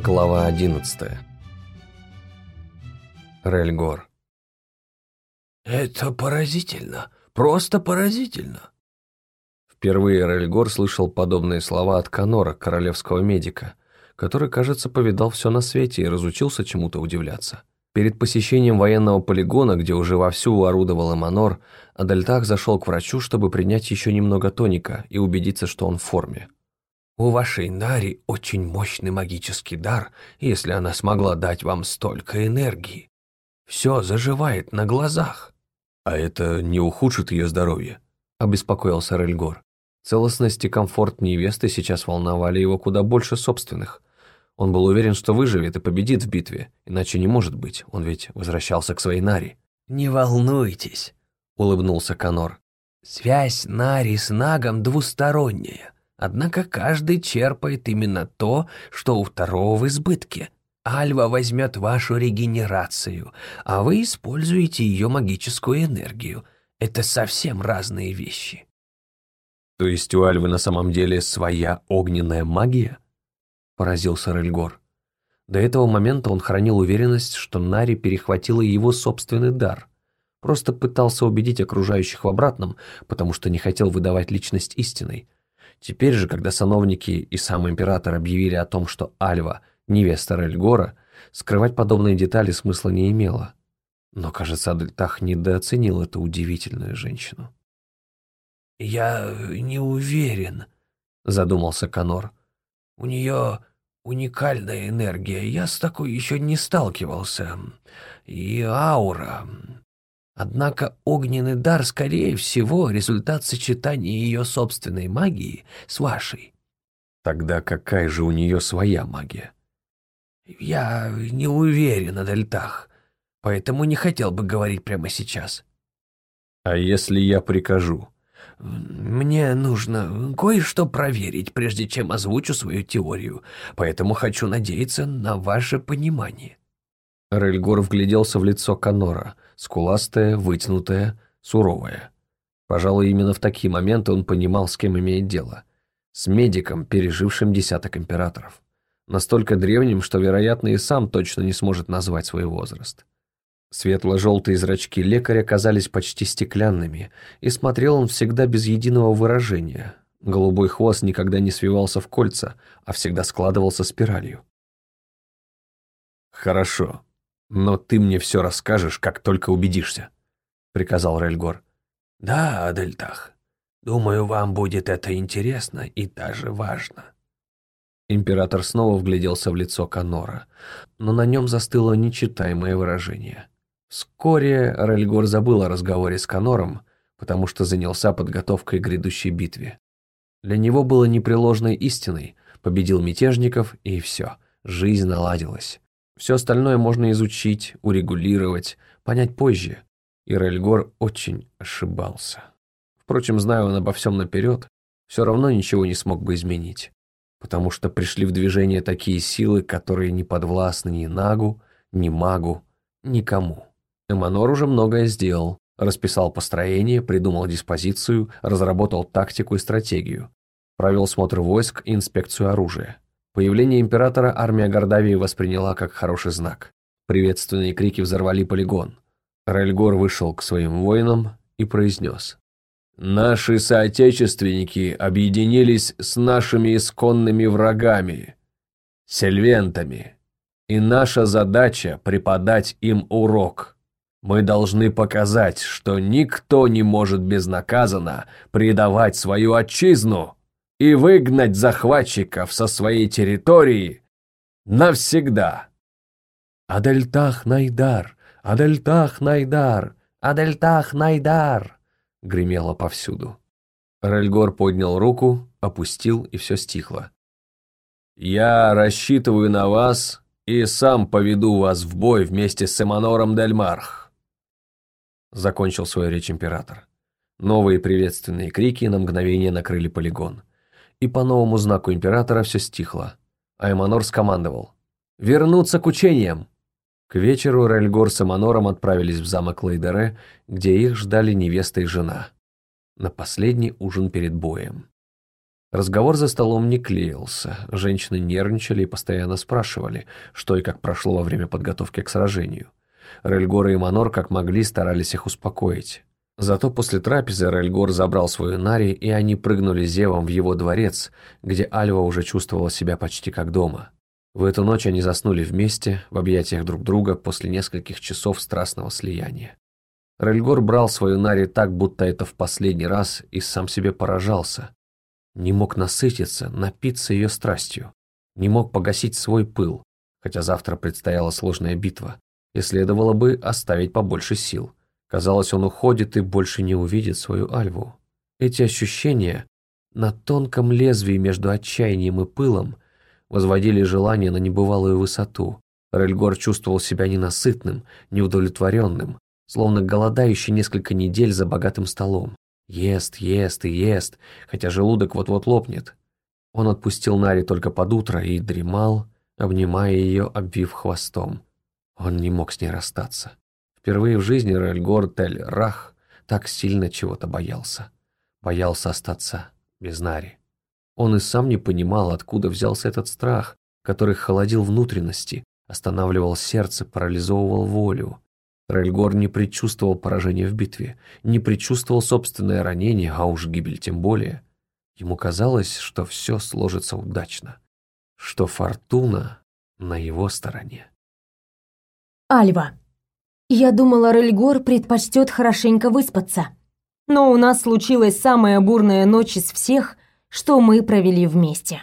Глава 11 Рельгор «Это поразительно, просто поразительно!» Впервые Рельгор слышал подобные слова от Канора, королевского медика, который, кажется, повидал все на свете и разучился чему-то удивляться. Перед посещением военного полигона, где уже вовсю орудовал Эманор, Адальтах зашел к врачу, чтобы принять еще немного тоника и убедиться, что он в форме. У вашей Нари очень мощный магический дар, если она смогла дать вам столько энергии. Все заживает на глазах. А это не ухудшит ее здоровье, обеспокоился Рельгор. Целостность и комфорт невесты сейчас волновали его куда больше собственных. Он был уверен, что выживет и победит в битве, иначе не может быть, он ведь возвращался к своей Нари. «Не волнуйтесь», — улыбнулся Конор. «Связь Нари с Нагом двусторонняя. Однако каждый черпает именно то, что у второго в избытке. Альва возьмет вашу регенерацию, а вы используете ее магическую энергию. Это совсем разные вещи. То есть у Альвы на самом деле своя огненная магия? Поразился Рельгор. До этого момента он хранил уверенность, что Нари перехватила его собственный дар. Просто пытался убедить окружающих в обратном, потому что не хотел выдавать личность истинной. Теперь же, когда сановники и сам император объявили о том, что Альва – невеста Рельгора, скрывать подобные детали смысла не имело. Но, кажется, Адельтах недооценил эту удивительную женщину. «Я не уверен», — задумался Конор. «У нее уникальная энергия, я с такой еще не сталкивался. И аура. Однако огненный дар, скорее всего, результат сочетания ее собственной магии с вашей. Тогда какая же у нее своя магия? Я не уверен о дельтах, поэтому не хотел бы говорить прямо сейчас. А если я прикажу? Мне нужно кое-что проверить, прежде чем озвучу свою теорию, поэтому хочу надеяться на ваше понимание. Рельгор вгляделся в лицо Канора — скуластая, вытянутая, суровая. Пожалуй, именно в такие моменты он понимал, с кем имеет дело. С медиком, пережившим десяток императоров. Настолько древним, что, вероятно, и сам точно не сможет назвать свой возраст. Светло-желтые зрачки лекаря казались почти стеклянными, и смотрел он всегда без единого выражения. Голубой хвост никогда не свивался в кольца, а всегда складывался спиралью. «Хорошо», «Но ты мне все расскажешь, как только убедишься», — приказал Рельгор. «Да, Адельтах. Думаю, вам будет это интересно и даже важно». Император снова вгляделся в лицо Канора, но на нем застыло нечитаемое выражение. Вскоре Рельгор забыл о разговоре с Канором, потому что занялся подготовкой к грядущей битве. Для него было непреложной истиной, победил мятежников, и все, жизнь наладилась. Все остальное можно изучить, урегулировать, понять позже. И Рельгор очень ошибался. Впрочем, зная он обо всем наперед, все равно ничего не смог бы изменить. Потому что пришли в движение такие силы, которые не подвластны ни Нагу, ни Магу, никому. Эманор уже многое сделал. Расписал построение, придумал диспозицию, разработал тактику и стратегию. Провел смотр войск и инспекцию оружия. Появление императора армия Гордавии восприняла как хороший знак. Приветственные крики взорвали полигон. Рельгор вышел к своим воинам и произнес. «Наши соотечественники объединились с нашими исконными врагами, сельвентами, и наша задача – преподать им урок. Мы должны показать, что никто не может безнаказанно предавать свою отчизну» и выгнать захватчиков со своей территории навсегда. «Адельтах Найдар! Адельтах Найдар! Адельтах Найдар!» гремело повсюду. Рельгор поднял руку, опустил, и все стихло. «Я рассчитываю на вас и сам поведу вас в бой вместе с Эманором Дельмарх», закончил свою речь император. Новые приветственные крики на мгновение накрыли полигон и по новому знаку императора все стихло. Айманор скомандовал. «Вернуться к учениям!» К вечеру Рельгор с Эманором отправились в замок Лейдере, где их ждали невеста и жена. На последний ужин перед боем. Разговор за столом не клеился, женщины нервничали и постоянно спрашивали, что и как прошло во время подготовки к сражению. Рельгор и Манор как могли старались их успокоить. Зато после трапезы Рельгор забрал свою Нари, и они прыгнули зевом в его дворец, где Альва уже чувствовала себя почти как дома. В эту ночь они заснули вместе, в объятиях друг друга, после нескольких часов страстного слияния. Рельгор брал свою Нари так, будто это в последний раз, и сам себе поражался. Не мог насытиться, напиться ее страстью. Не мог погасить свой пыл, хотя завтра предстояла сложная битва, и следовало бы оставить побольше сил. Казалось, он уходит и больше не увидит свою Альву. Эти ощущения на тонком лезвии между отчаянием и пылом возводили желание на небывалую высоту. Рельгор чувствовал себя ненасытным, неудовлетворенным, словно голодающий несколько недель за богатым столом. Ест, ест и ест, хотя желудок вот-вот лопнет. Он отпустил Нари только под утро и дремал, обнимая ее, обвив хвостом. Он не мог с ней расстаться. Впервые в жизни Рельгор Тель Рах так сильно чего-то боялся. Боялся остаться без Нари. Он и сам не понимал, откуда взялся этот страх, который холодил внутренности, останавливал сердце, парализовывал волю. Рельгор не предчувствовал поражения в битве, не предчувствовал собственное ранение, а уж гибель тем более. Ему казалось, что все сложится удачно, что фортуна на его стороне. Альва. Я думала, Рельгор предпочтет хорошенько выспаться. Но у нас случилась самая бурная ночь из всех, что мы провели вместе.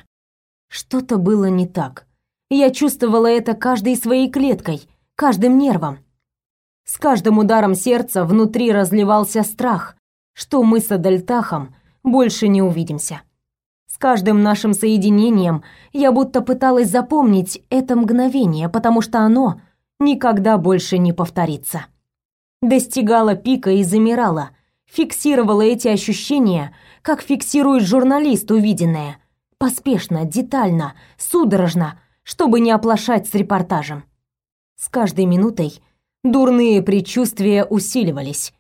Что-то было не так. Я чувствовала это каждой своей клеткой, каждым нервом. С каждым ударом сердца внутри разливался страх, что мы с Адальтахом больше не увидимся. С каждым нашим соединением я будто пыталась запомнить это мгновение, потому что оно никогда больше не повторится. Достигала пика и замирала, фиксировала эти ощущения, как фиксирует журналист увиденное, поспешно, детально, судорожно, чтобы не оплошать с репортажем. С каждой минутой дурные предчувствия усиливались.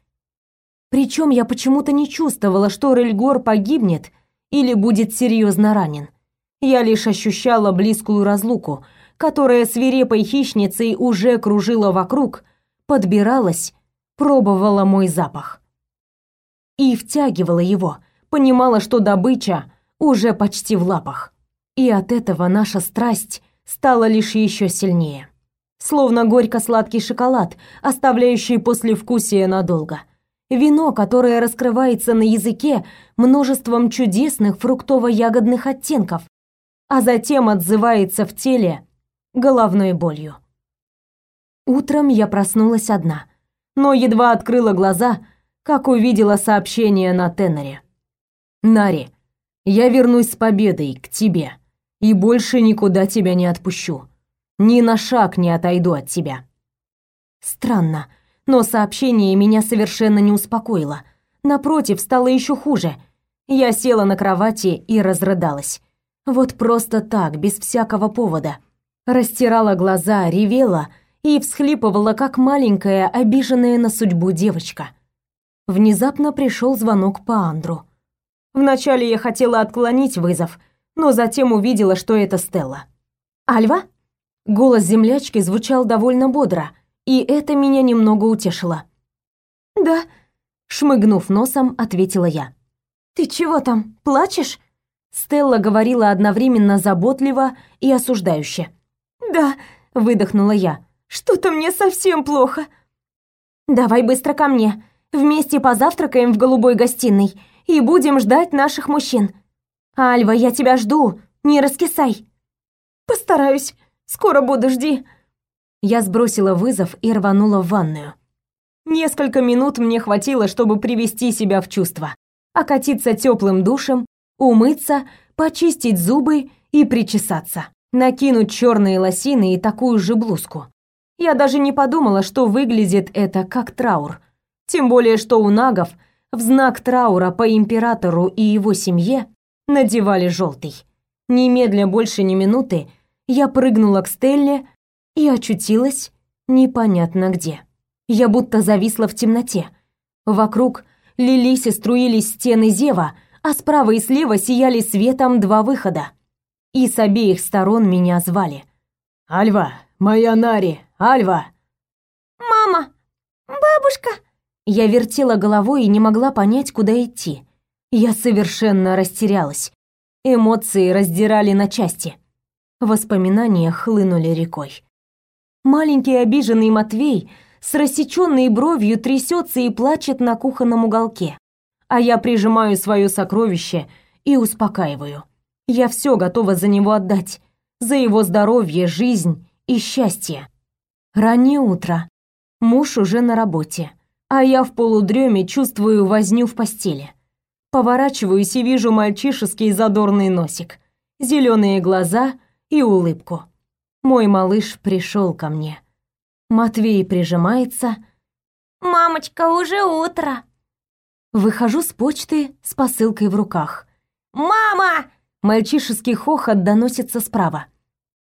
Причем я почему-то не чувствовала, что Рельгор погибнет или будет серьезно ранен. Я лишь ощущала близкую разлуку, которая свирепой хищницей уже кружила вокруг, подбиралась, пробовала мой запах. И втягивала его, понимала, что добыча уже почти в лапах. И от этого наша страсть стала лишь еще сильнее. Словно горько-сладкий шоколад, оставляющий послевкусие надолго. Вино, которое раскрывается на языке множеством чудесных фруктово-ягодных оттенков, а затем отзывается в теле головной болью. Утром я проснулась одна, но едва открыла глаза, как увидела сообщение на теноре. «Нари, я вернусь с победой к тебе и больше никуда тебя не отпущу. Ни на шаг не отойду от тебя». Странно, но сообщение меня совершенно не успокоило. Напротив, стало еще хуже. Я села на кровати и разрыдалась. Вот просто так, без всякого повода растирала глаза, ревела и всхлипывала, как маленькая, обиженная на судьбу девочка. Внезапно пришел звонок по Андру. Вначале я хотела отклонить вызов, но затем увидела, что это Стелла. «Альва?» Голос землячки звучал довольно бодро, и это меня немного утешило. «Да», — шмыгнув носом, ответила я. «Ты чего там, плачешь?» Стелла говорила одновременно заботливо и осуждающе. «Да», — выдохнула я. «Что-то мне совсем плохо». «Давай быстро ко мне. Вместе позавтракаем в голубой гостиной и будем ждать наших мужчин. Альва, я тебя жду. Не раскисай». «Постараюсь. Скоро буду, жди». Я сбросила вызов и рванула в ванную. Несколько минут мне хватило, чтобы привести себя в чувство. Окатиться теплым душем, умыться, почистить зубы и причесаться накинуть черные лосины и такую же блузку. Я даже не подумала, что выглядит это как траур. Тем более, что у нагов в знак траура по императору и его семье надевали желтый. Немедля больше ни минуты я прыгнула к Стелле и очутилась непонятно где. Я будто зависла в темноте. Вокруг лились и струились стены зева, а справа и слева сияли светом два выхода. И с обеих сторон меня звали. «Альва, моя Нари, Альва!» «Мама! Бабушка!» Я вертела головой и не могла понять, куда идти. Я совершенно растерялась. Эмоции раздирали на части. Воспоминания хлынули рекой. Маленький обиженный Матвей с рассеченной бровью трясется и плачет на кухонном уголке. А я прижимаю свое сокровище и успокаиваю. Я все готова за него отдать. За его здоровье, жизнь и счастье. Раннее утро. Муж уже на работе. А я в полудреме чувствую возню в постели. Поворачиваюсь и вижу мальчишеский задорный носик, зеленые глаза и улыбку. Мой малыш пришел ко мне. Матвей прижимается. «Мамочка, уже утро!» Выхожу с почты с посылкой в руках. «Мама!» Мальчишеский хохот доносится справа.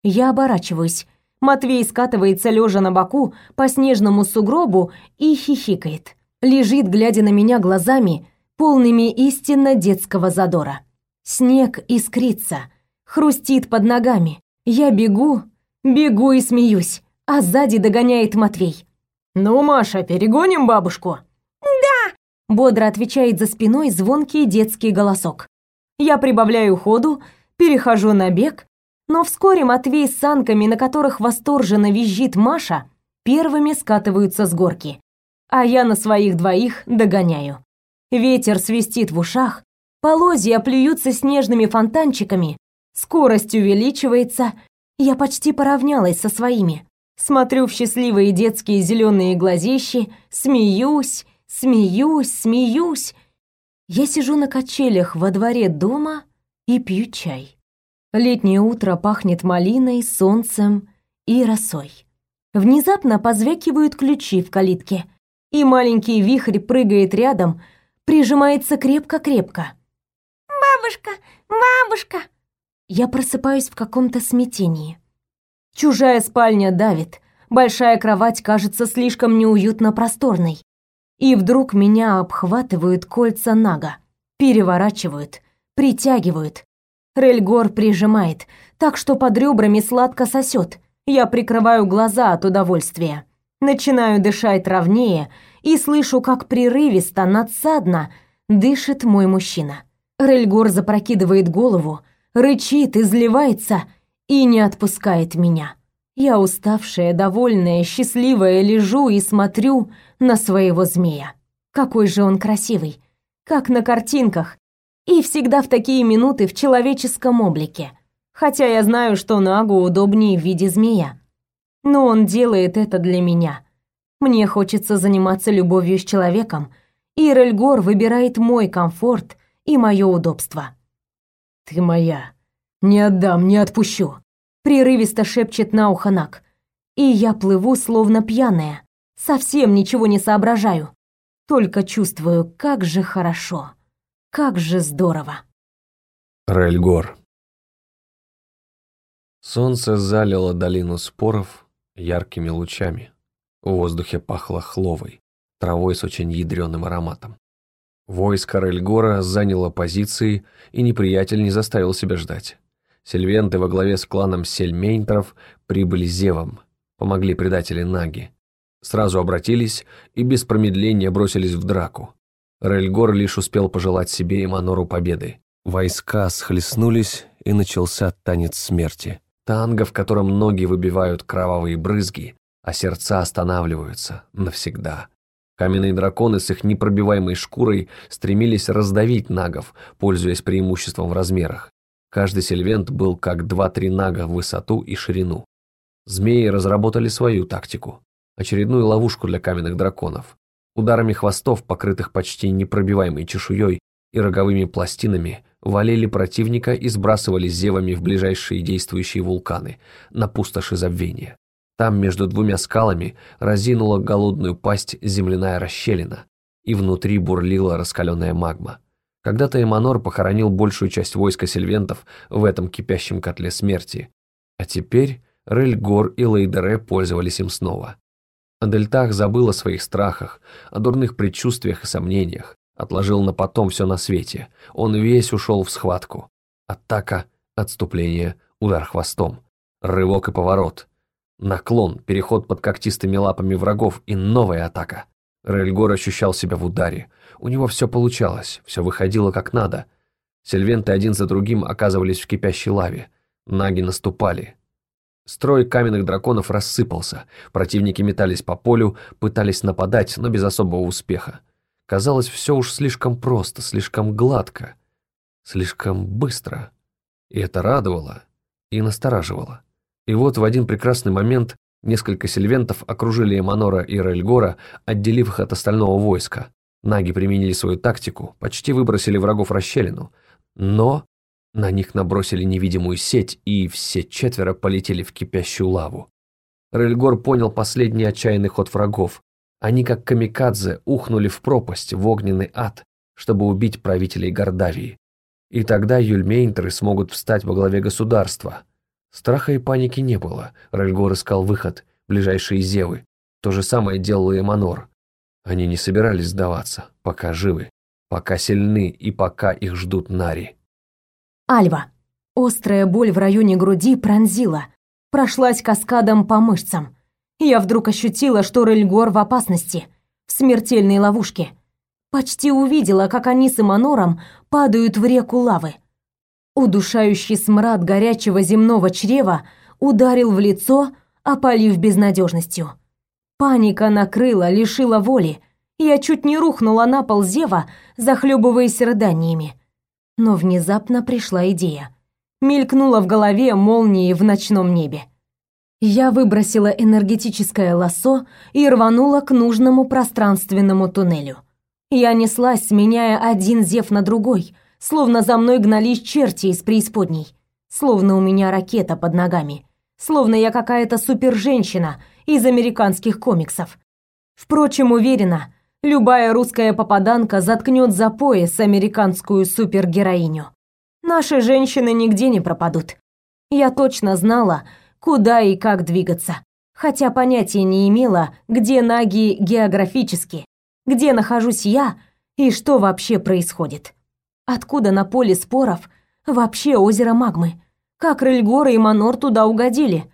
Я оборачиваюсь. Матвей скатывается лежа на боку по снежному сугробу и хихикает. Лежит, глядя на меня глазами, полными истинно детского задора. Снег искрится, хрустит под ногами. Я бегу, Бегу и смеюсь, а сзади догоняет Матвей. «Ну, Маша, перегоним бабушку?» «Да!» — бодро отвечает за спиной звонкий детский голосок. Я прибавляю ходу, перехожу на бег, но вскоре Матвей с санками, на которых восторженно визжит Маша, первыми скатываются с горки, а я на своих двоих догоняю. Ветер свистит в ушах, полозья плюются снежными фонтанчиками, скорость увеличивается — я почти поравнялась со своими. Смотрю в счастливые детские зеленые глазищи, смеюсь, смеюсь, смеюсь. Я сижу на качелях во дворе дома и пью чай. Летнее утро пахнет малиной, солнцем и росой. Внезапно позвякивают ключи в калитке, и маленький вихрь прыгает рядом, прижимается крепко-крепко. «Бабушка! Бабушка!» Я просыпаюсь в каком-то смятении. Чужая спальня давит, большая кровать кажется слишком неуютно просторной. И вдруг меня обхватывают кольца Нага, переворачивают, притягивают. Рельгор прижимает, так что под ребрами сладко сосет. Я прикрываю глаза от удовольствия. Начинаю дышать ровнее и слышу, как прерывисто, надсадно дышит мой мужчина. Рельгор запрокидывает голову, рычит, изливается и не отпускает меня. Я уставшая, довольная, счастливая лежу и смотрю на своего змея. Какой же он красивый, как на картинках, и всегда в такие минуты в человеческом облике. Хотя я знаю, что Нагу удобнее в виде змея. Но он делает это для меня. Мне хочется заниматься любовью с человеком, и Рельгор выбирает мой комфорт и мое удобство. «Ты моя. Не отдам, не отпущу», — прерывисто шепчет на ухо Нак. И я плыву, словно пьяная. Совсем ничего не соображаю. Только чувствую, как же хорошо. Как же здорово. Рельгор. Солнце залило долину споров яркими лучами. В воздухе пахло хловой, травой с очень ядреным ароматом. Войско Рельгора заняло позиции, и неприятель не заставил себя ждать. Сильвенты во главе с кланом Сельмейнтров прибыли зевом, помогли предатели Наги. Сразу обратились и без промедления бросились в драку. Рельгор лишь успел пожелать себе и Манору победы. Войска схлестнулись, и начался танец смерти. Танго, в котором ноги выбивают кровавые брызги, а сердца останавливаются навсегда. Каменные драконы с их непробиваемой шкурой стремились раздавить нагов, пользуясь преимуществом в размерах. Каждый сельвент был как два-три нага в высоту и ширину. Змеи разработали свою тактику. Очередную ловушку для каменных драконов. Ударами хвостов, покрытых почти непробиваемой чешуей и роговыми пластинами, валили противника и сбрасывали зевами в ближайшие действующие вулканы, на пустоши забвения. Там между двумя скалами разинула голодную пасть земляная расщелина, и внутри бурлила раскаленная магма. Когда-то Эманор похоронил большую часть войска сельвентов в этом кипящем котле смерти, а теперь Рельгор и Лейдере пользовались им снова. Адельтах забыл о своих страхах, о дурных предчувствиях и сомнениях, Отложил на потом все на свете. Он весь ушел в схватку. Атака, отступление, удар хвостом. Рывок и поворот. Наклон, переход под когтистыми лапами врагов и новая атака. Рельгор ощущал себя в ударе. У него все получалось, все выходило как надо. Сильвенты один за другим оказывались в кипящей лаве. Наги наступали. Строй каменных драконов рассыпался. Противники метались по полю, пытались нападать, но без особого успеха. Казалось, все уж слишком просто, слишком гладко, слишком быстро. И это радовало и настораживало. И вот в один прекрасный момент несколько сильвентов окружили Эманора и Рельгора, отделив их от остального войска. Наги применили свою тактику, почти выбросили врагов расщелину, но на них набросили невидимую сеть, и все четверо полетели в кипящую лаву. Рельгор понял последний отчаянный ход врагов, они, как камикадзе, ухнули в пропасть, в огненный ад, чтобы убить правителей Гордавии. И тогда юльмейнтеры смогут встать во главе государства. Страха и паники не было. Рельгор искал выход, ближайшие зевы. То же самое делал и Манор. Они не собирались сдаваться, пока живы, пока сильны и пока их ждут Нари. Альва. Острая боль в районе груди пронзила, прошлась каскадом по мышцам я вдруг ощутила, что Рельгор в опасности, в смертельной ловушке. Почти увидела, как они с Эманором падают в реку лавы. Удушающий смрад горячего земного чрева ударил в лицо, опалив безнадежностью. Паника накрыла, лишила воли. Я чуть не рухнула на пол зева, захлебываясь рыданиями. Но внезапно пришла идея. Мелькнула в голове молнией в ночном небе. Я выбросила энергетическое лассо и рванула к нужному пространственному туннелю. Я неслась, сменяя один зев на другой, словно за мной гнались черти из преисподней, словно у меня ракета под ногами, словно я какая-то суперженщина из американских комиксов. Впрочем, уверена, любая русская попаданка заткнет за пояс американскую супергероиню. Наши женщины нигде не пропадут. Я точно знала, куда и как двигаться, хотя понятия не имела, где наги географически, где нахожусь я и что вообще происходит. Откуда на поле споров вообще озеро магмы? Как Рельгора и Манор туда угодили?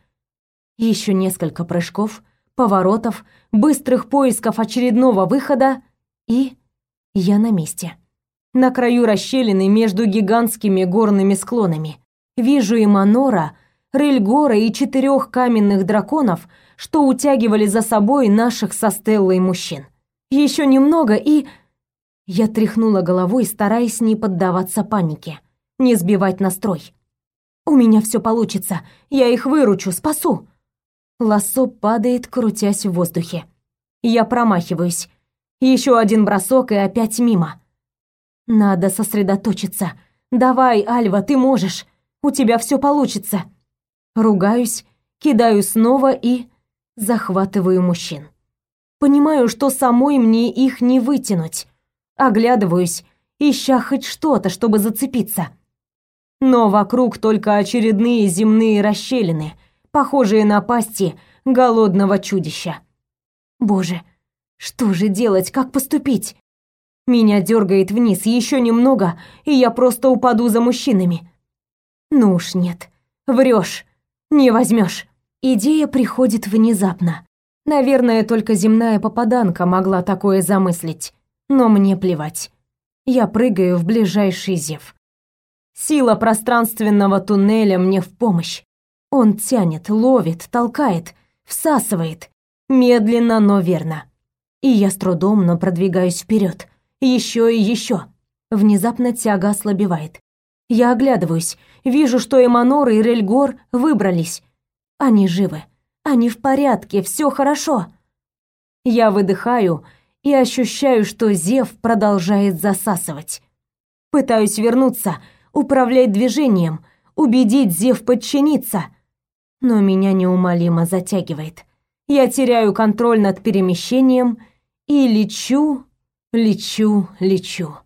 Еще несколько прыжков, поворотов, быстрых поисков очередного выхода, и я на месте. На краю расщелины между гигантскими горными склонами. Вижу и Манора, Рельгора и четырех каменных драконов, что утягивали за собой наших со Стеллой мужчин. Еще немного и... Я тряхнула головой, стараясь не поддаваться панике, не сбивать настрой. «У меня все получится, я их выручу, спасу!» Лассо падает, крутясь в воздухе. Я промахиваюсь. Еще один бросок и опять мимо. Надо сосредоточиться. Давай, Альва, ты можешь. У тебя все получится. Ругаюсь, кидаю снова и захватываю мужчин. Понимаю, что самой мне их не вытянуть. Оглядываюсь, ища хоть что-то, чтобы зацепиться. Но вокруг только очередные земные расщелины, похожие на пасти голодного чудища. Боже, что же делать, как поступить? Меня дергает вниз еще немного, и я просто упаду за мужчинами. Ну уж нет, врешь. Не возьмешь. Идея приходит внезапно. Наверное, только земная попаданка могла такое замыслить. Но мне плевать. Я прыгаю в ближайший зев. Сила пространственного туннеля мне в помощь. Он тянет, ловит, толкает, всасывает. Медленно, но верно. И я с трудом, но продвигаюсь вперед. Еще и еще. Внезапно тяга ослабевает. Я оглядываюсь, вижу, что Эманор и Рельгор выбрались. Они живы. Они в порядке, все хорошо. Я выдыхаю и ощущаю, что Зев продолжает засасывать. Пытаюсь вернуться, управлять движением, убедить Зев подчиниться. Но меня неумолимо затягивает. Я теряю контроль над перемещением и лечу, лечу, лечу.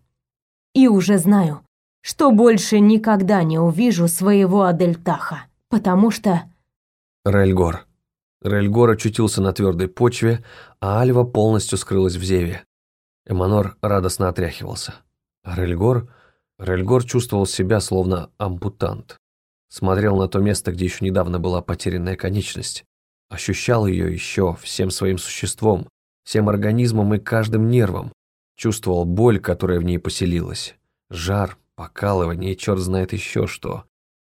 И уже знаю, что больше никогда не увижу своего Адельтаха, потому что... Рельгор. Рельгор очутился на твердой почве, а Альва полностью скрылась в зеве. Эманор радостно отряхивался. А Рельгор... Рельгор чувствовал себя словно ампутант. Смотрел на то место, где еще недавно была потерянная конечность. Ощущал ее еще всем своим существом, всем организмом и каждым нервом. Чувствовал боль, которая в ней поселилась. Жар, покалывание и черт знает еще что.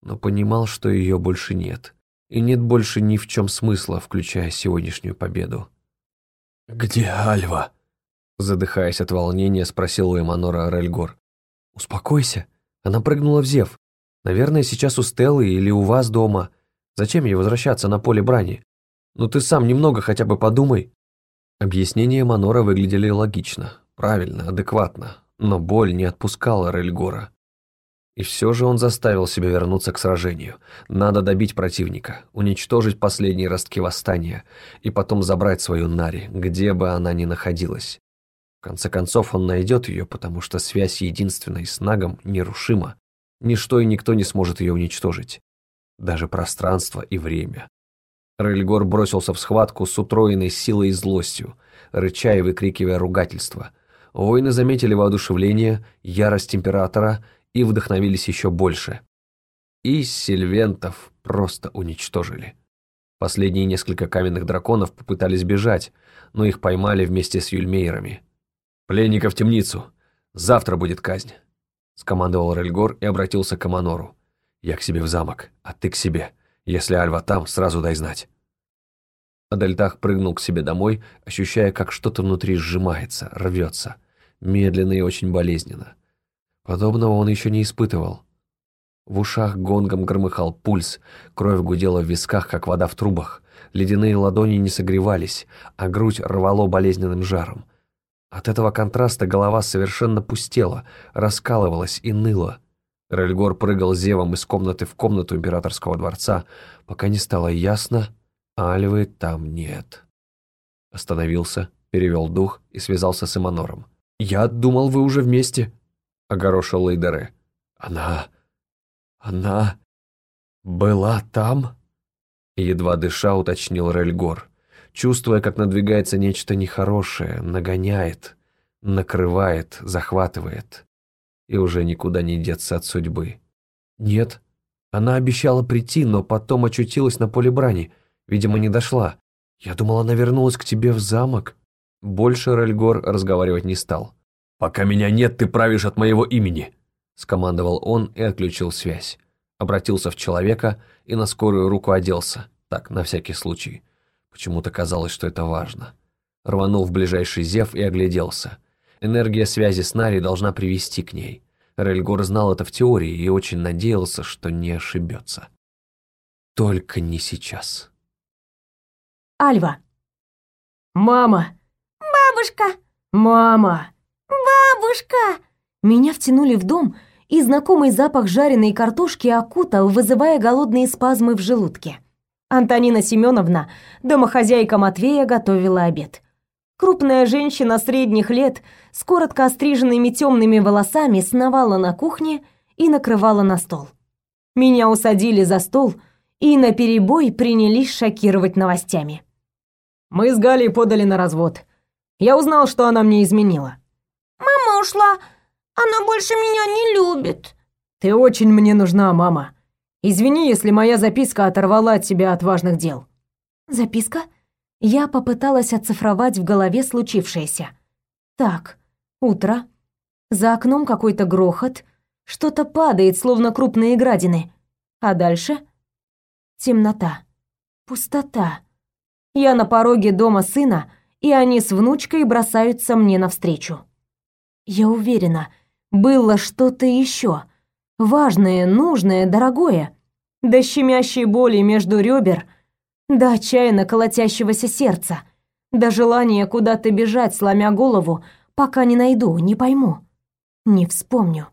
Но понимал, что ее больше нет. И нет больше ни в чем смысла, включая сегодняшнюю победу. «Где Альва?» Задыхаясь от волнения, спросил у Эманора Рельгор. «Успокойся. Она прыгнула в Зев. Наверное, сейчас у Стеллы или у вас дома. Зачем ей возвращаться на поле брани? Ну ты сам немного хотя бы подумай». Объяснения Манора выглядели логично, правильно, адекватно, но боль не отпускала Рельгора. И все же он заставил себя вернуться к сражению. Надо добить противника, уничтожить последние ростки восстания и потом забрать свою Нари, где бы она ни находилась. В конце концов, он найдет ее, потому что связь единственной с Нагом нерушима. Ничто и никто не сможет ее уничтожить. Даже пространство и время. Рельгор бросился в схватку с утроенной силой и злостью, рыча и выкрикивая ругательства. Воины заметили воодушевление, ярость императора — и вдохновились еще больше. И сильвентов просто уничтожили. Последние несколько каменных драконов попытались бежать, но их поймали вместе с юльмейрами. «Пленников в темницу! Завтра будет казнь!» Скомандовал Рельгор и обратился к Аманору. «Я к себе в замок, а ты к себе. Если Альва там, сразу дай знать». Адельтах прыгнул к себе домой, ощущая, как что-то внутри сжимается, рвется. Медленно и очень болезненно. Подобного он еще не испытывал. В ушах гонгом громыхал пульс, кровь гудела в висках, как вода в трубах. Ледяные ладони не согревались, а грудь рвало болезненным жаром. От этого контраста голова совершенно пустела, раскалывалась и ныла. Рельгор прыгал зевом из комнаты в комнату императорского дворца, пока не стало ясно, Альвы там нет. Остановился, перевел дух и связался с Эманором. «Я думал, вы уже вместе», — огорошил Лейдере. «Она... она... была там?» Едва дыша, уточнил Рельгор, чувствуя, как надвигается нечто нехорошее, нагоняет, накрывает, захватывает. И уже никуда не деться от судьбы. «Нет, она обещала прийти, но потом очутилась на поле брани. Видимо, не дошла. Я думал, она вернулась к тебе в замок». Больше Рельгор разговаривать не стал. «Пока меня нет, ты правишь от моего имени», — скомандовал он и отключил связь. Обратился в человека и на скорую руку оделся, так, на всякий случай. Почему-то казалось, что это важно. Рванул в ближайший зев и огляделся. Энергия связи с Нари должна привести к ней. Рельгор знал это в теории и очень надеялся, что не ошибется. Только не сейчас. Альва. «Мама! Бабушка! Мама!» Бабушка!» Меня втянули в дом, и знакомый запах жареной картошки окутал, вызывая голодные спазмы в желудке. Антонина Семеновна, домохозяйка Матвея, готовила обед. Крупная женщина средних лет с коротко остриженными темными волосами сновала на кухне и накрывала на стол. Меня усадили за стол и наперебой принялись шокировать новостями. Мы с Галей подали на развод. Я узнал, что она мне изменила. Мама ушла. Она больше меня не любит. Ты очень мне нужна, мама. Извини, если моя записка оторвала тебя от важных дел. Записка? Я попыталась оцифровать в голове случившееся. Так, утро. За окном какой-то грохот. Что-то падает, словно крупные градины. А дальше? Темнота. Пустота. Я на пороге дома сына, и они с внучкой бросаются мне навстречу. Я уверена, было что-то еще. Важное, нужное, дорогое. До щемящей боли между ребер, до отчаянно колотящегося сердца, до желания куда-то бежать, сломя голову, пока не найду, не пойму, не вспомню.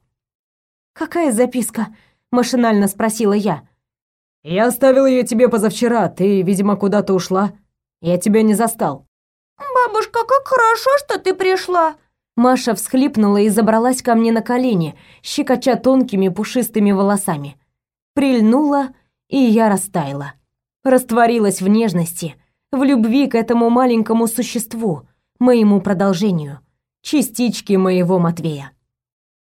«Какая записка?» – машинально спросила я. «Я оставил ее тебе позавчера, ты, видимо, куда-то ушла. Я тебя не застал». «Бабушка, как хорошо, что ты пришла!» Маша всхлипнула и забралась ко мне на колени, щекоча тонкими пушистыми волосами. Прильнула, и я растаяла. Растворилась в нежности, в любви к этому маленькому существу, моему продолжению. частички моего Матвея.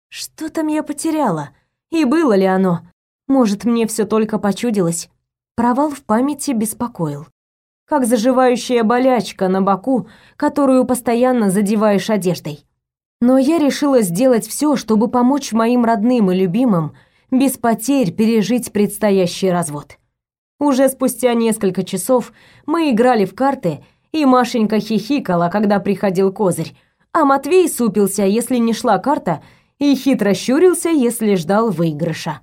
Что там я потеряла? И было ли оно? Может, мне все только почудилось? Провал в памяти беспокоил. Как заживающая болячка на боку, которую постоянно задеваешь одеждой. Но я решила сделать все, чтобы помочь моим родным и любимым без потерь пережить предстоящий развод. Уже спустя несколько часов мы играли в карты, и Машенька хихикала, когда приходил козырь, а Матвей супился, если не шла карта, и хитро щурился, если ждал выигрыша.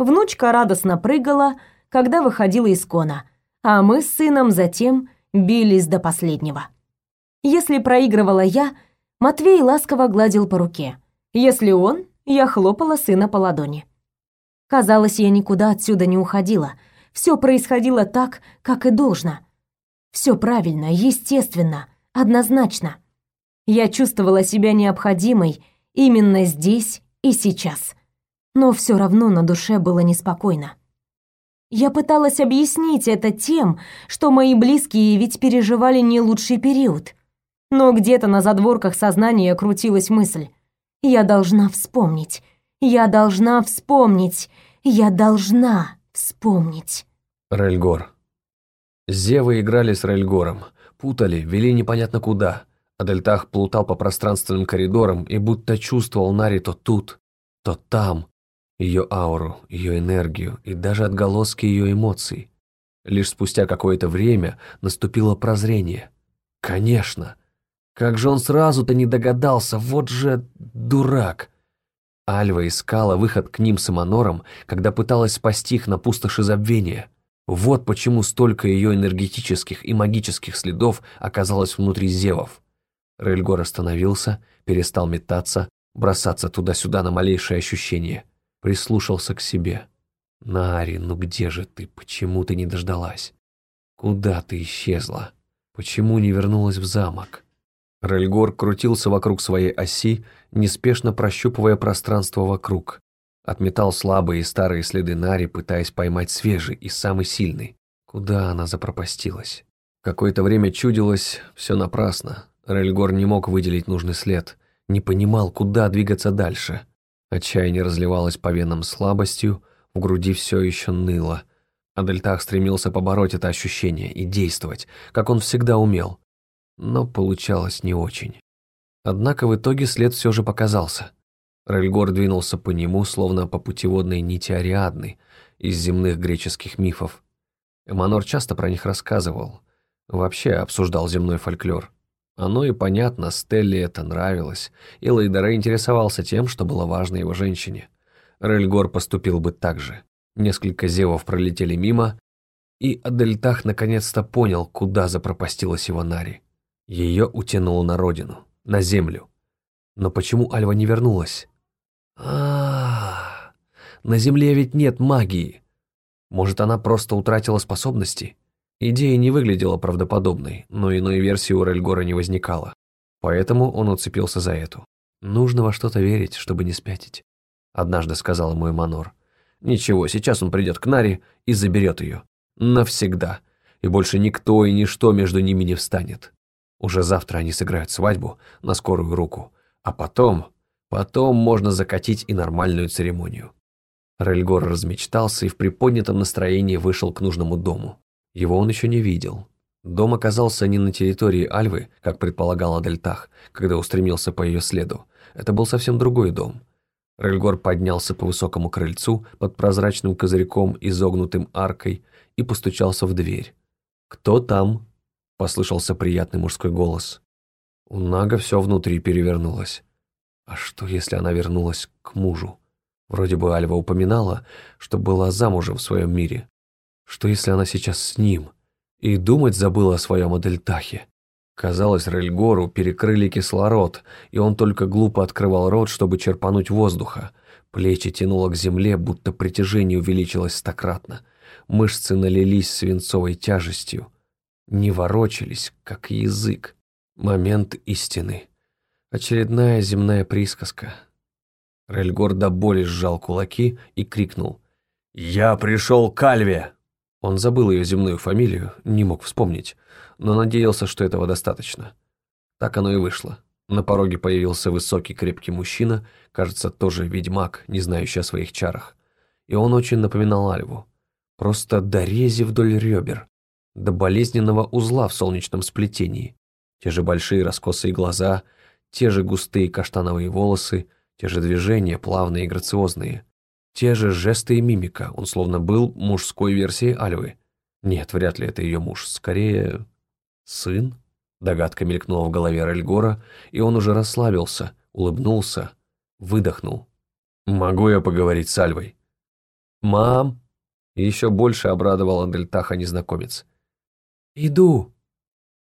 Внучка радостно прыгала, когда выходила из кона, а мы с сыном затем бились до последнего. Если проигрывала я, Матвей ласково гладил по руке. Если он, я хлопала сына по ладони. Казалось, я никуда отсюда не уходила. Все происходило так, как и должно. Все правильно, естественно, однозначно. Я чувствовала себя необходимой именно здесь и сейчас. Но все равно на душе было неспокойно. Я пыталась объяснить это тем, что мои близкие ведь переживали не лучший период. Но где-то на задворках сознания крутилась мысль. Я должна вспомнить. Я должна вспомнить. Я должна вспомнить. Рельгор. Зевы играли с Рельгором, путали, вели непонятно куда. Адельтах плутал по пространственным коридорам и будто чувствовал Нари то тут, то там, ее ауру, ее энергию и даже отголоски ее эмоций. Лишь спустя какое-то время наступило прозрение. Конечно! Как же он сразу-то не догадался, вот же дурак! Альва искала выход к ним с Эманором, когда пыталась спасти их на пустоши забвения. Вот почему столько ее энергетических и магических следов оказалось внутри зевов. Рельгор остановился, перестал метаться, бросаться туда-сюда на малейшее ощущение – прислушался к себе. «Нари, ну где же ты? Почему ты не дождалась? Куда ты исчезла? Почему не вернулась в замок?» Рельгор крутился вокруг своей оси, неспешно прощупывая пространство вокруг. Отметал слабые и старые следы Нари, пытаясь поймать свежий и самый сильный. Куда она запропастилась? Какое-то время чудилось, все напрасно. Рельгор не мог выделить нужный след, не понимал, куда двигаться дальше. Отчаяние разливалось по венам слабостью, в груди все еще ныло. Адельтах стремился побороть это ощущение и действовать, как он всегда умел. Но получалось не очень. Однако в итоге след все же показался. Рельгор двинулся по нему, словно по путеводной нити Ариадны из земных греческих мифов. Эманор часто про них рассказывал, вообще обсуждал земной фольклор. Оно и понятно, Стелле это нравилось, и Лейдере интересовался тем, что было важно его женщине. Рельгор поступил бы так же. Несколько зевов пролетели мимо, и Адельтах наконец-то понял, куда запропастилась его Нари. Ее утянуло на родину, на землю. Но почему Альва не вернулась? а, на земле ведь нет магии. Может, она просто утратила способности? Идея не выглядела правдоподобной, но иной версии у Рельгора не возникало. Поэтому он уцепился за эту. «Нужно во что-то верить, чтобы не спятить», — однажды сказал мой Манор. «Ничего, сейчас он придет к Наре и заберет ее. Навсегда. И больше никто и ничто между ними не встанет. Уже завтра они сыграют свадьбу на скорую руку. А потом... Потом можно закатить и нормальную церемонию». Рельгор размечтался и в приподнятом настроении вышел к нужному дому. Его он еще не видел. Дом оказался не на территории Альвы, как предполагал Адельтах, когда устремился по ее следу. Это был совсем другой дом. Рельгор поднялся по высокому крыльцу под прозрачным козырьком, изогнутым аркой, и постучался в дверь. «Кто там?» – послышался приятный мужской голос. У Нага все внутри перевернулось. А что, если она вернулась к мужу? Вроде бы Альва упоминала, что была замужем в своем мире. Что если она сейчас с ним? И думать забыла о своем Адельтахе. Казалось, Рельгору перекрыли кислород, и он только глупо открывал рот, чтобы черпануть воздуха. Плечи тянуло к земле, будто притяжение увеличилось стократно. Мышцы налились свинцовой тяжестью. Не ворочались, как язык. Момент истины. Очередная земная присказка. Рельгор до боли сжал кулаки и крикнул. «Я пришел к Альве!» Он забыл ее земную фамилию, не мог вспомнить, но надеялся, что этого достаточно. Так оно и вышло. На пороге появился высокий крепкий мужчина, кажется, тоже ведьмак, не знающий о своих чарах. И он очень напоминал Альву. Просто дорези вдоль ребер, до болезненного узла в солнечном сплетении. Те же большие раскосые глаза, те же густые каштановые волосы, те же движения, плавные и грациозные. Те же жесты и мимика, он словно был мужской версией Альвы. Нет, вряд ли это ее муж, скорее... сын? Догадка мелькнула в голове Рельгора, и он уже расслабился, улыбнулся, выдохнул. «Могу я поговорить с Альвой?» «Мам!» Еще больше обрадовал Андельтаха незнакомец. «Иду!»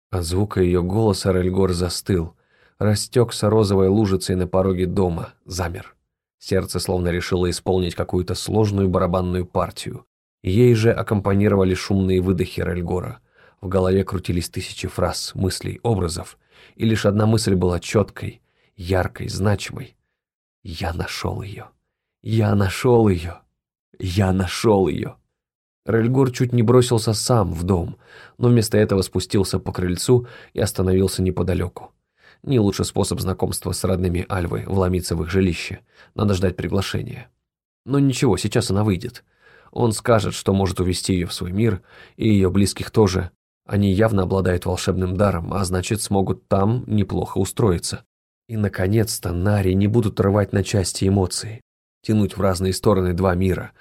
От звука ее голоса Рельгор застыл, растекся розовой лужицей на пороге дома, замер. Сердце словно решило исполнить какую-то сложную барабанную партию. Ей же аккомпанировали шумные выдохи Рельгора. В голове крутились тысячи фраз, мыслей, образов, и лишь одна мысль была четкой, яркой, значимой. «Я нашел ее! Я нашел ее! Я нашел ее!» Рельгор чуть не бросился сам в дом, но вместо этого спустился по крыльцу и остановился неподалеку. Не лучший способ знакомства с родными Альвы – вломиться в их жилище. Надо ждать приглашения. Но ничего, сейчас она выйдет. Он скажет, что может увести ее в свой мир, и ее близких тоже, они явно обладают волшебным даром, а значит, смогут там неплохо устроиться. И, наконец-то, Нари не будут рвать на части эмоции, тянуть в разные стороны два мира.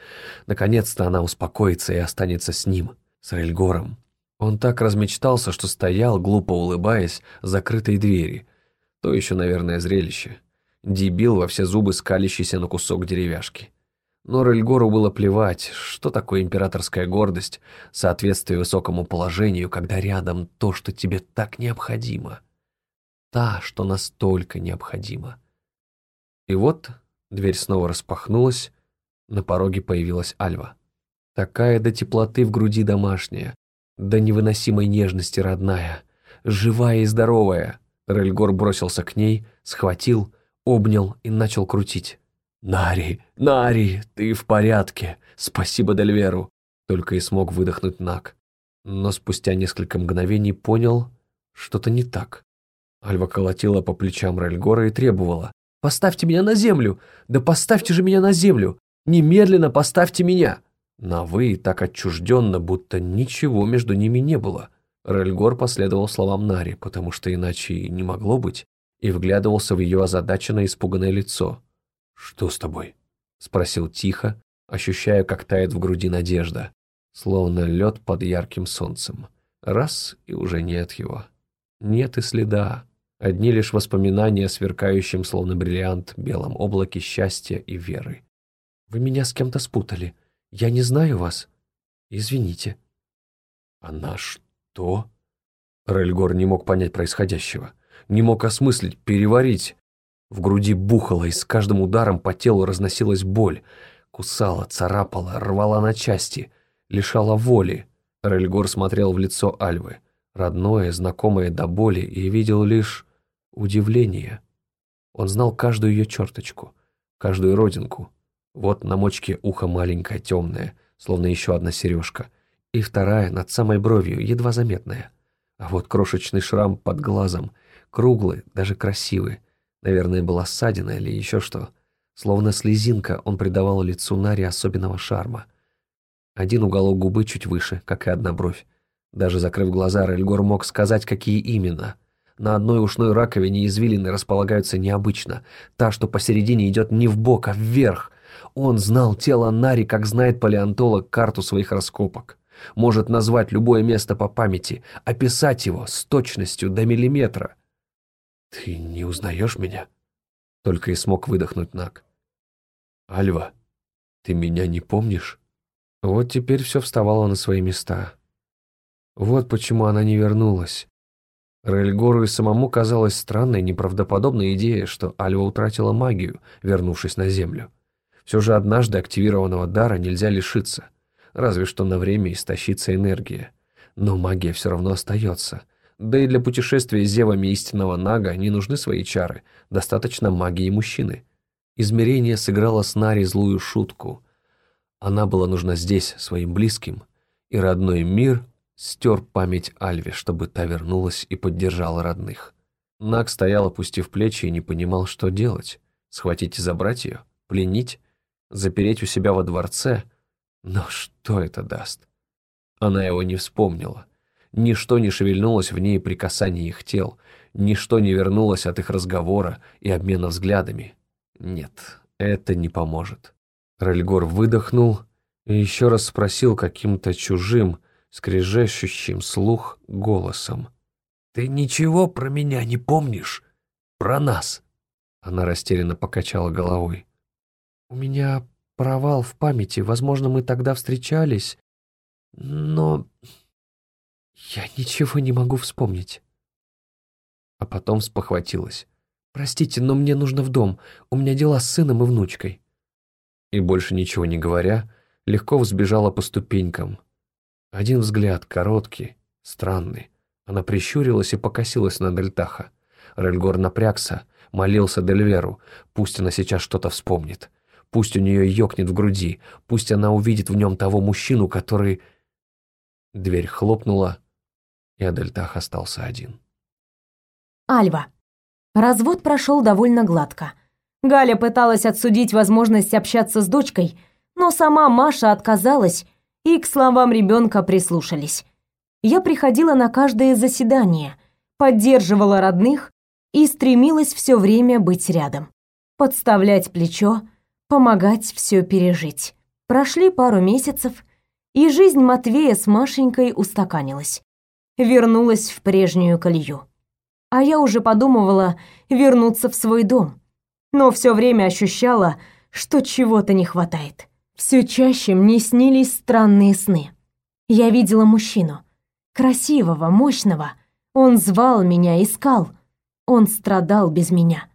Наконец-то она успокоится и останется с ним, с Рельгором. Он так размечтался, что стоял, глупо улыбаясь, закрытой двери. То еще, наверное, зрелище. Дебил во все зубы скалящийся на кусок деревяшки. Но Рельгору было плевать, что такое императорская гордость, соответствие высокому положению, когда рядом то, что тебе так необходимо. Та, что настолько необходимо. И вот дверь снова распахнулась, на пороге появилась Альва. Такая до теплоты в груди домашняя, до невыносимой нежности родная, живая и здоровая. Рельгор бросился к ней, схватил, обнял и начал крутить. «Нари, Нари, ты в порядке! Спасибо Дельверу!» Только и смог выдохнуть Нак. Но спустя несколько мгновений понял, что-то не так. Альва колотила по плечам Рельгора и требовала. «Поставьте меня на землю! Да поставьте же меня на землю! Немедленно поставьте меня!» На «вы» так отчужденно, будто ничего между ними не было. Рельгор последовал словам Нари, потому что иначе и не могло быть, и вглядывался в ее озадаченное испуганное лицо. «Что с тобой?» — спросил тихо, ощущая, как тает в груди надежда, словно лед под ярким солнцем. Раз — и уже нет его. Нет и следа. Одни лишь воспоминания о сверкающем, словно бриллиант, белом облаке счастья и веры. «Вы меня с кем-то спутали. Я не знаю вас. Извините». «Она что?» Рельгор не мог понять происходящего. Не мог осмыслить, переварить. В груди бухало, и с каждым ударом по телу разносилась боль. Кусала, царапала, рвала на части, лишала воли. Рельгор смотрел в лицо Альвы, родное, знакомое до боли, и видел лишь удивление. Он знал каждую ее черточку, каждую родинку. Вот на мочке уха маленькая, темная, словно еще одна сережка, и вторая над самой бровью, едва заметная. А вот крошечный шрам под глазом, круглый, даже красивый, Наверное, была ссадина или еще что. Словно слезинка, он придавал лицу Нари особенного шарма. Один уголок губы чуть выше, как и одна бровь. Даже закрыв глаза, Рельгор мог сказать, какие именно. На одной ушной раковине извилины располагаются необычно. Та, что посередине идет не в бок, а вверх. Он знал тело Нари, как знает палеонтолог карту своих раскопок. Может назвать любое место по памяти, описать его с точностью до миллиметра. «Ты не узнаешь меня?» Только и смог выдохнуть Нак. «Альва, ты меня не помнишь?» Вот теперь все вставало на свои места. Вот почему она не вернулась. Рельгору и самому казалась странной, неправдоподобной идея, что Альва утратила магию, вернувшись на Землю. Все же однажды активированного дара нельзя лишиться, разве что на время истощится энергия. Но магия все равно остается, да и для путешествия с зевами истинного Нага не нужны свои чары, достаточно магии мужчины. Измерение сыграло с Нари злую шутку. Она была нужна здесь, своим близким, и родной мир стер память Альве, чтобы та вернулась и поддержала родных. Наг стоял, опустив плечи, и не понимал, что делать. Схватить и забрать ее? Пленить? Запереть у себя во дворце? Но что это даст? Она его не вспомнила. Ничто не шевельнулось в ней при касании их тел, ничто не вернулось от их разговора и обмена взглядами. Нет, это не поможет. Рельгор выдохнул и еще раз спросил каким-то чужим, скрежещущим слух голосом. «Ты ничего про меня не помнишь? Про нас?» Она растерянно покачала головой. «У меня провал в памяти. Возможно, мы тогда встречались, но я ничего не могу вспомнить». А потом спохватилась. «Простите, но мне нужно в дом. У меня дела с сыном и внучкой». И больше ничего не говоря, легко взбежала по ступенькам. Один взгляд, короткий, странный. Она прищурилась и покосилась на Дельтаха. Рельгор напрягся, молился Дельверу. Пусть она сейчас что-то вспомнит. Пусть у нее ёкнет в груди. Пусть она увидит в нем того мужчину, который... Дверь хлопнула, и Адельтах остался один. Альва. Развод прошел довольно гладко. Галя пыталась отсудить возможность общаться с дочкой, но сама Маша отказалась и к словам ребенка прислушались. Я приходила на каждое заседание, поддерживала родных и стремилась все время быть рядом, подставлять плечо, помогать все пережить. Прошли пару месяцев, и жизнь Матвея с Машенькой устаканилась. Вернулась в прежнюю колею. А я уже подумывала вернуться в свой дом, но все время ощущала, что чего-то не хватает. Все чаще мне снились странные сны. Я видела мужчину. Красивого, мощного. Он звал меня, искал. Он страдал без меня.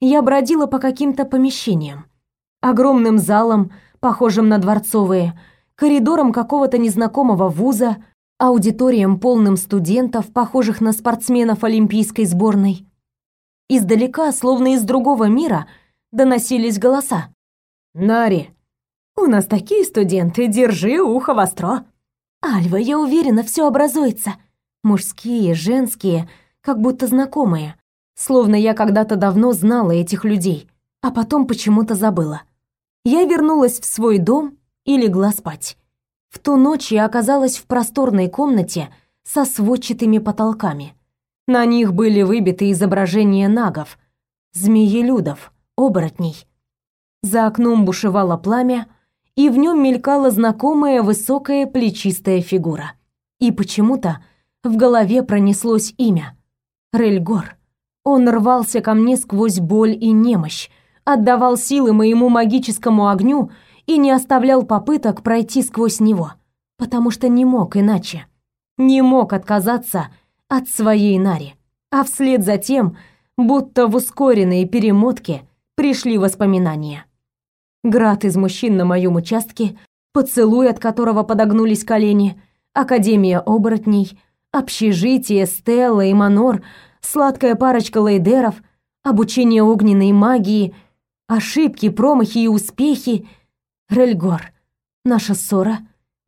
Я бродила по каким-то помещениям. Огромным залам, похожим на дворцовые, коридорам какого-то незнакомого вуза, аудиториям полным студентов, похожих на спортсменов олимпийской сборной. Издалека, словно из другого мира, доносились голоса. «Нари, у нас такие студенты, держи ухо востро. Альва, я уверена, все образуется. Мужские, женские, как будто знакомые. Словно я когда-то давно знала этих людей, а потом почему-то забыла. Я вернулась в свой дом и легла спать. В ту ночь я оказалась в просторной комнате со сводчатыми потолками. На них были выбиты изображения нагов, змеелюдов, оборотней. За окном бушевало пламя, и в нем мелькала знакомая высокая плечистая фигура. И почему-то в голове пронеслось имя — Рельгор. Он рвался ко мне сквозь боль и немощь, отдавал силы моему магическому огню и не оставлял попыток пройти сквозь него, потому что не мог иначе. Не мог отказаться от своей Нари. А вслед за тем, будто в ускоренной перемотке, пришли воспоминания. Град из мужчин на моем участке, поцелуй, от которого подогнулись колени, Академия оборотней, общежитие, Стелла и Манор, сладкая парочка лейдеров, обучение огненной магии, ошибки, промахи и успехи, Рельгор, наша ссора,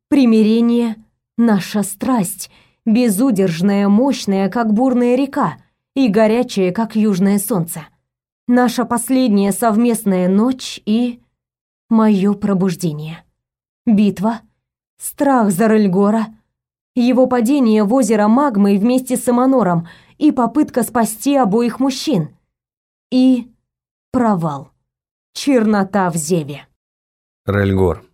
примирение, наша страсть, безудержная, мощная, как бурная река, и горячая, как южное солнце. Наша последняя совместная ночь и мое пробуждение. Битва, страх за Рельгора, его падение в озеро магмы вместе с Аманором и попытка спасти обоих мужчин. И провал. Чернота в зеве. Рельгор.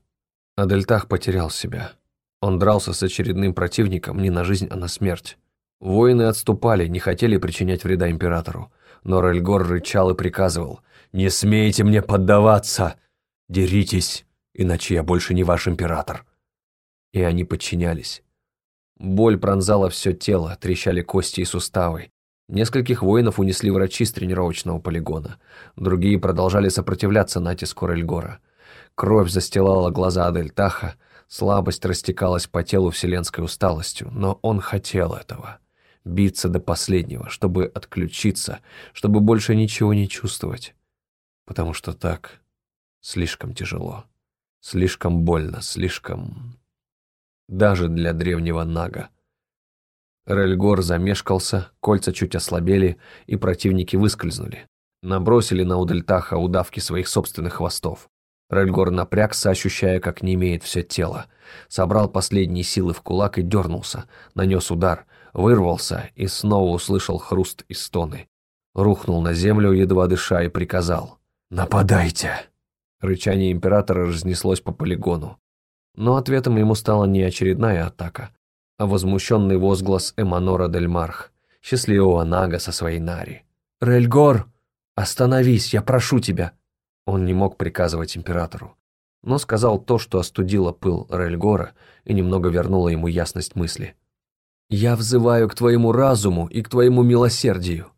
Адельтах потерял себя. Он дрался с очередным противником не на жизнь, а на смерть. Воины отступали, не хотели причинять вреда императору. Но Рельгор рычал и приказывал «Не смейте мне поддаваться!» Деритесь, иначе я больше не ваш император». И они подчинялись. Боль пронзала все тело, трещали кости и суставы. Нескольких воинов унесли врачи с тренировочного полигона. Другие продолжали сопротивляться натиску Рельгора. Кровь застилала глаза Адельтаха, слабость растекалась по телу вселенской усталостью, но он хотел этого. Биться до последнего, чтобы отключиться, чтобы больше ничего не чувствовать. Потому что так Слишком тяжело. Слишком больно, слишком... Даже для древнего Нага. Рельгор замешкался, кольца чуть ослабели, и противники выскользнули. Набросили на Удельтаха удавки своих собственных хвостов. Рельгор напрягся, ощущая, как не имеет все тело. Собрал последние силы в кулак и дернулся, нанес удар, вырвался и снова услышал хруст и стоны. Рухнул на землю, едва дыша, и приказал. «Нападайте!» Рычание императора разнеслось по полигону. Но ответом ему стала не очередная атака, а возмущенный возглас Эманора Дель Марх, счастливого Нага со своей Нари. «Рельгор, остановись, я прошу тебя!» Он не мог приказывать императору, но сказал то, что остудило пыл Рельгора и немного вернуло ему ясность мысли. «Я взываю к твоему разуму и к твоему милосердию!»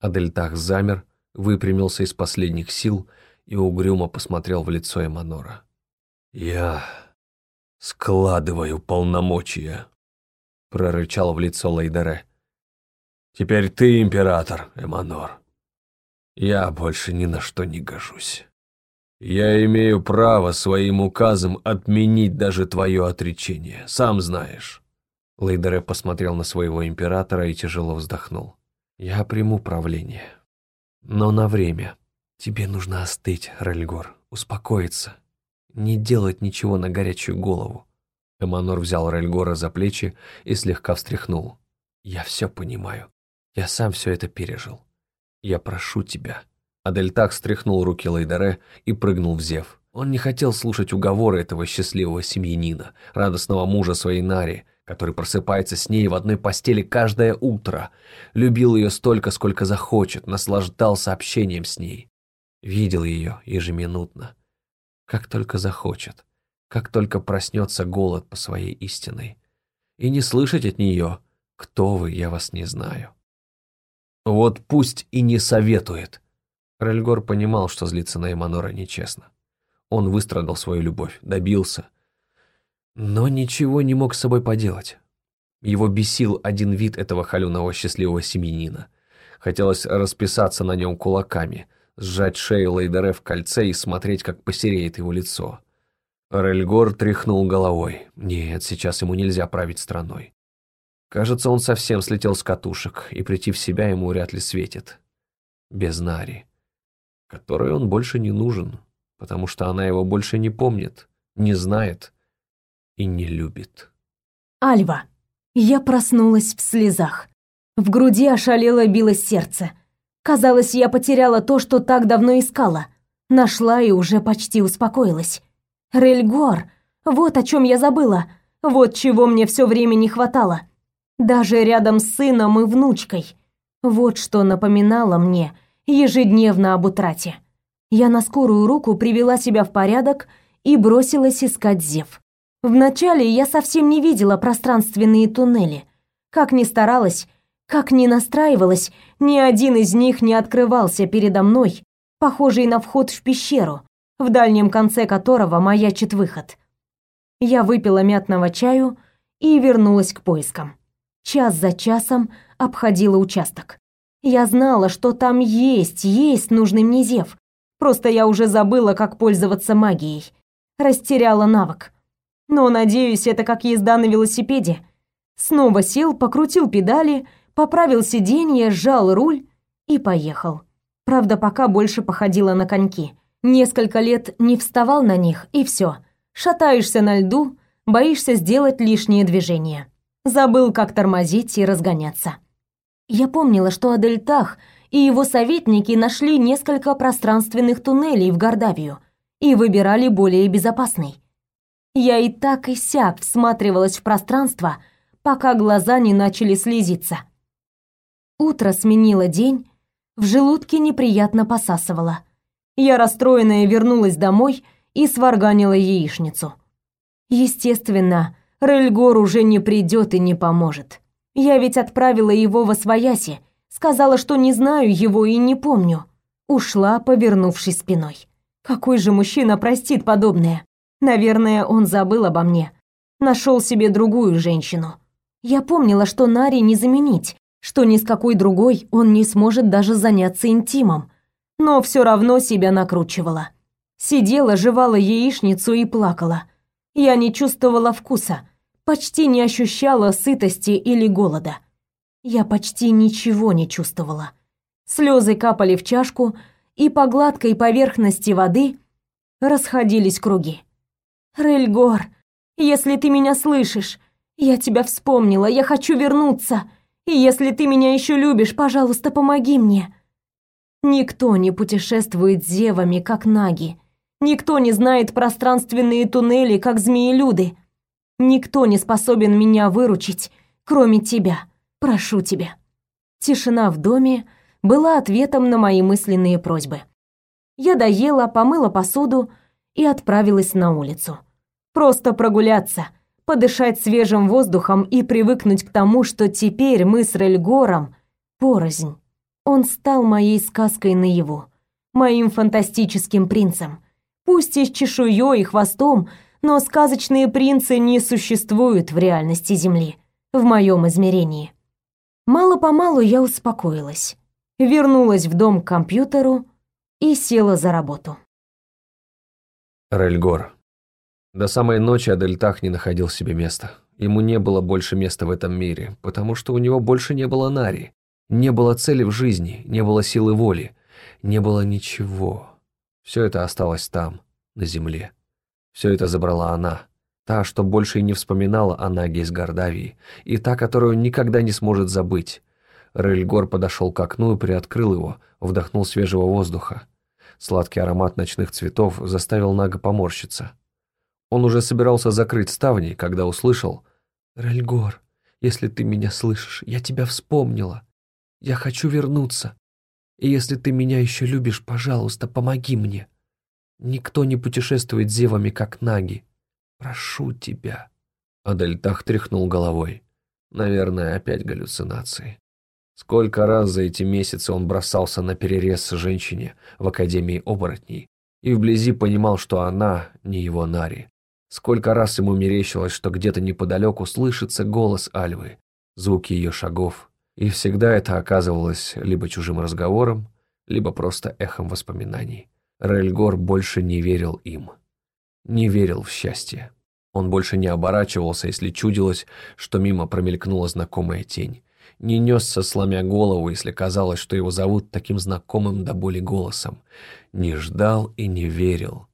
Адельтах замер, выпрямился из последних сил и угрюмо посмотрел в лицо Эманора. «Я складываю полномочия», — прорычал в лицо Лейдере. «Теперь ты император, Эманор. Я больше ни на что не гожусь. Я имею право своим указом отменить даже твое отречение, сам знаешь». Лейдере посмотрел на своего императора и тяжело вздохнул. «Я приму правление. Но на время. Тебе нужно остыть, Рельгор, успокоиться, не делать ничего на горячую голову. Эманор взял Рельгора за плечи и слегка встряхнул. «Я все понимаю. Я сам все это пережил. Я прошу тебя». Адельтак стряхнул руки Лайдаре и прыгнул в зев. Он не хотел слушать уговоры этого счастливого семьянина, радостного мужа своей Нари, который просыпается с ней в одной постели каждое утро, любил ее столько, сколько захочет, наслаждался общением с ней, видел ее ежеминутно, как только захочет, как только проснется голод по своей истиной, и не слышать от нее «Кто вы, я вас не знаю». Вот пусть и не советует. Рельгор понимал, что злиться на Эманора нечестно. Он выстрадал свою любовь, добился – но ничего не мог с собой поделать. Его бесил один вид этого холеного счастливого семьянина. Хотелось расписаться на нем кулаками, сжать шею Лейдере в кольце и смотреть, как посереет его лицо. Рельгор тряхнул головой. Нет, сейчас ему нельзя править страной. Кажется, он совсем слетел с катушек, и прийти в себя ему вряд ли светит. Без Нари, которой он больше не нужен, потому что она его больше не помнит, не знает и не любит. Альва. Я проснулась в слезах. В груди ошалело билось сердце. Казалось, я потеряла то, что так давно искала. Нашла и уже почти успокоилась. Рельгор. Вот о чем я забыла. Вот чего мне все время не хватало. Даже рядом с сыном и внучкой. Вот что напоминало мне ежедневно об утрате. Я на скорую руку привела себя в порядок и бросилась искать Зев. Вначале я совсем не видела пространственные туннели. Как ни старалась, как ни настраивалась, ни один из них не открывался передо мной, похожий на вход в пещеру, в дальнем конце которого маячит выход. Я выпила мятного чаю и вернулась к поискам. Час за часом обходила участок. Я знала, что там есть, есть нужный мне зев. Просто я уже забыла, как пользоваться магией. Растеряла навык. Но, надеюсь, это как езда на велосипеде. Снова сел, покрутил педали, поправил сиденье, сжал руль и поехал. Правда, пока больше походила на коньки. Несколько лет не вставал на них, и все. Шатаешься на льду, боишься сделать лишние движения. Забыл, как тормозить и разгоняться. Я помнила, что Адельтах и его советники нашли несколько пространственных туннелей в Гордавию и выбирали более безопасный. Я и так и сяк всматривалась в пространство, пока глаза не начали слезиться. Утро сменило день, в желудке неприятно посасывало. Я расстроенная вернулась домой и сварганила яичницу. Естественно, Рельгор уже не придет и не поможет. Я ведь отправила его во свояси, сказала, что не знаю его и не помню. Ушла, повернувшись спиной. Какой же мужчина простит подобное? Наверное, он забыл обо мне. Нашел себе другую женщину. Я помнила, что Нари не заменить, что ни с какой другой он не сможет даже заняться интимом. Но все равно себя накручивала. Сидела, жевала яичницу и плакала. Я не чувствовала вкуса, почти не ощущала сытости или голода. Я почти ничего не чувствовала. Слезы капали в чашку, и по гладкой поверхности воды расходились круги. «Рельгор, если ты меня слышишь, я тебя вспомнила, я хочу вернуться. Если ты меня еще любишь, пожалуйста, помоги мне». Никто не путешествует зевами, как наги. Никто не знает пространственные туннели, как змеелюды. Никто не способен меня выручить, кроме тебя. Прошу тебя. Тишина в доме была ответом на мои мысленные просьбы. Я доела, помыла посуду и отправилась на улицу. Просто прогуляться, подышать свежим воздухом и привыкнуть к тому, что теперь мы с Рельгором порознь. Он стал моей сказкой наяву, моим фантастическим принцем. Пусть и с чешуей и хвостом, но сказочные принцы не существуют в реальности Земли, в моем измерении. Мало-помалу я успокоилась, вернулась в дом к компьютеру и села за работу. Рельгор. До самой ночи Адельтах не находил себе места. Ему не было больше места в этом мире, потому что у него больше не было Нари. Не было цели в жизни, не было силы воли, не было ничего. Все это осталось там, на земле. Все это забрала она. Та, что больше и не вспоминала о Наге из Гордавии, и та, которую никогда не сможет забыть. Рельгор подошел к окну и приоткрыл его, вдохнул свежего воздуха. Сладкий аромат ночных цветов заставил Нага поморщиться. Он уже собирался закрыть ставни, когда услышал «Рельгор, если ты меня слышишь, я тебя вспомнила. Я хочу вернуться. И если ты меня еще любишь, пожалуйста, помоги мне». Никто не путешествует зевами, как наги. Прошу тебя». Адельтах тряхнул головой. Наверное, опять галлюцинации. Сколько раз за эти месяцы он бросался на перерез женщине в Академии оборотней и вблизи понимал, что она не его Нари. Сколько раз ему мерещилось, что где-то неподалеку слышится голос Альвы, звуки ее шагов, и всегда это оказывалось либо чужим разговором, либо просто эхом воспоминаний. Рельгор больше не верил им. Не верил в счастье. Он больше не оборачивался, если чудилось, что мимо промелькнула знакомая тень. Не несся, сломя голову, если казалось, что его зовут таким знакомым до боли голосом. Не ждал и не верил.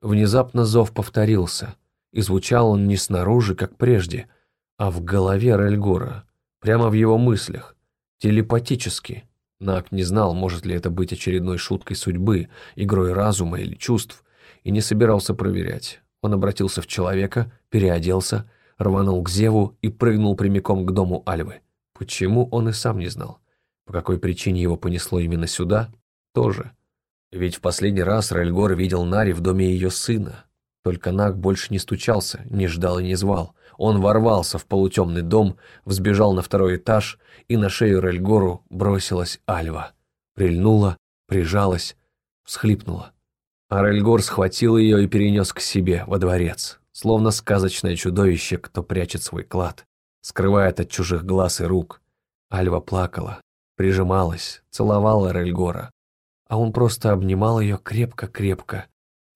Внезапно зов повторился, и звучал он не снаружи, как прежде, а в голове Рельгора, прямо в его мыслях, телепатически. Нак не знал, может ли это быть очередной шуткой судьбы, игрой разума или чувств, и не собирался проверять. Он обратился в человека, переоделся, рванул к Зеву и прыгнул прямиком к дому Альвы. Почему, он и сам не знал. По какой причине его понесло именно сюда, тоже. Ведь в последний раз Рельгор видел Нари в доме ее сына. Только Нак больше не стучался, не ждал и не звал. Он ворвался в полутемный дом, взбежал на второй этаж, и на шею Рельгору бросилась Альва. Прильнула, прижалась, всхлипнула. А Рельгор схватил ее и перенес к себе, во дворец, словно сказочное чудовище, кто прячет свой клад, скрывает от чужих глаз и рук. Альва плакала, прижималась, целовала Рельгора, а он просто обнимал ее крепко-крепко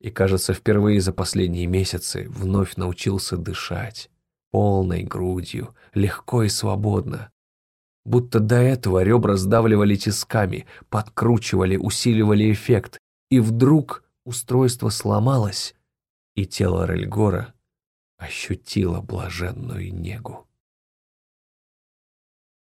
и, кажется, впервые за последние месяцы вновь научился дышать полной грудью, легко и свободно. Будто до этого ребра сдавливали тисками, подкручивали, усиливали эффект, и вдруг устройство сломалось, и тело Рельгора ощутило блаженную негу.